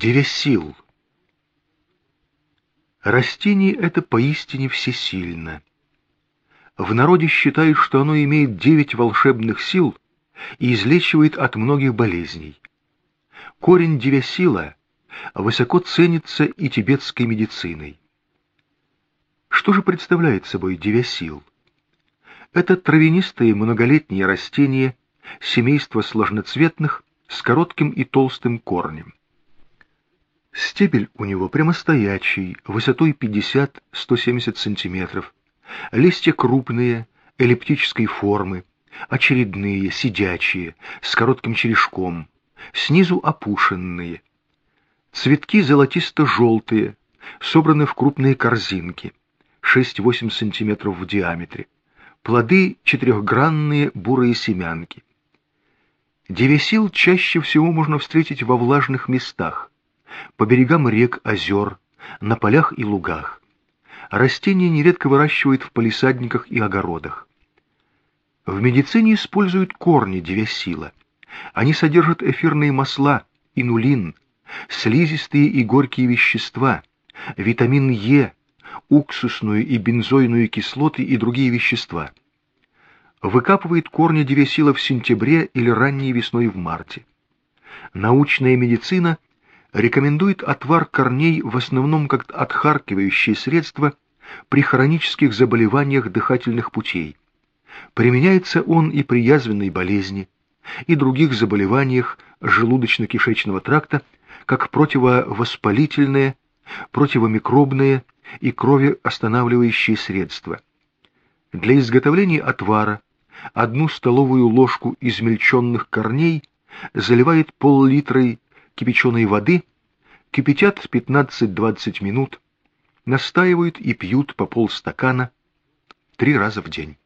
Девесил. Растение это поистине всесильно. В народе считают, что оно имеет девять волшебных сил и излечивает от многих болезней. Корень девесила высоко ценится и тибетской медициной. Что же представляет собой девесил? Это травянистое многолетнее растение семейства сложноцветных с коротким и толстым корнем. Стебель у него прямостоячий, высотой 50-170 см. Листья крупные, эллиптической формы, очередные, сидячие, с коротким черешком, снизу опушенные. Цветки золотисто-желтые, собраны в крупные корзинки, 6-8 см в диаметре. Плоды четырехгранные бурые семянки. Девесил чаще всего можно встретить во влажных местах, по берегам рек, озер, на полях и лугах. Растения нередко выращивают в палисадниках и огородах. В медицине используют корни девесила. Они содержат эфирные масла, инулин, слизистые и горькие вещества, витамин Е, уксусную и бензойную кислоты и другие вещества. Выкапывает корни девесила в сентябре или ранней весной в марте. Научная медицина рекомендует отвар корней в основном как отхаркивающее средство при хронических заболеваниях дыхательных путей. Применяется он и при язвенной болезни, и других заболеваниях желудочно-кишечного тракта, как противовоспалительное, противомикробное и кровоостанавливающие средства. Для изготовления отвара одну столовую ложку измельченных корней заливает пол-литрой кипяченой воды, кипятят 15-20 минут, настаивают и пьют по полстакана три раза в день.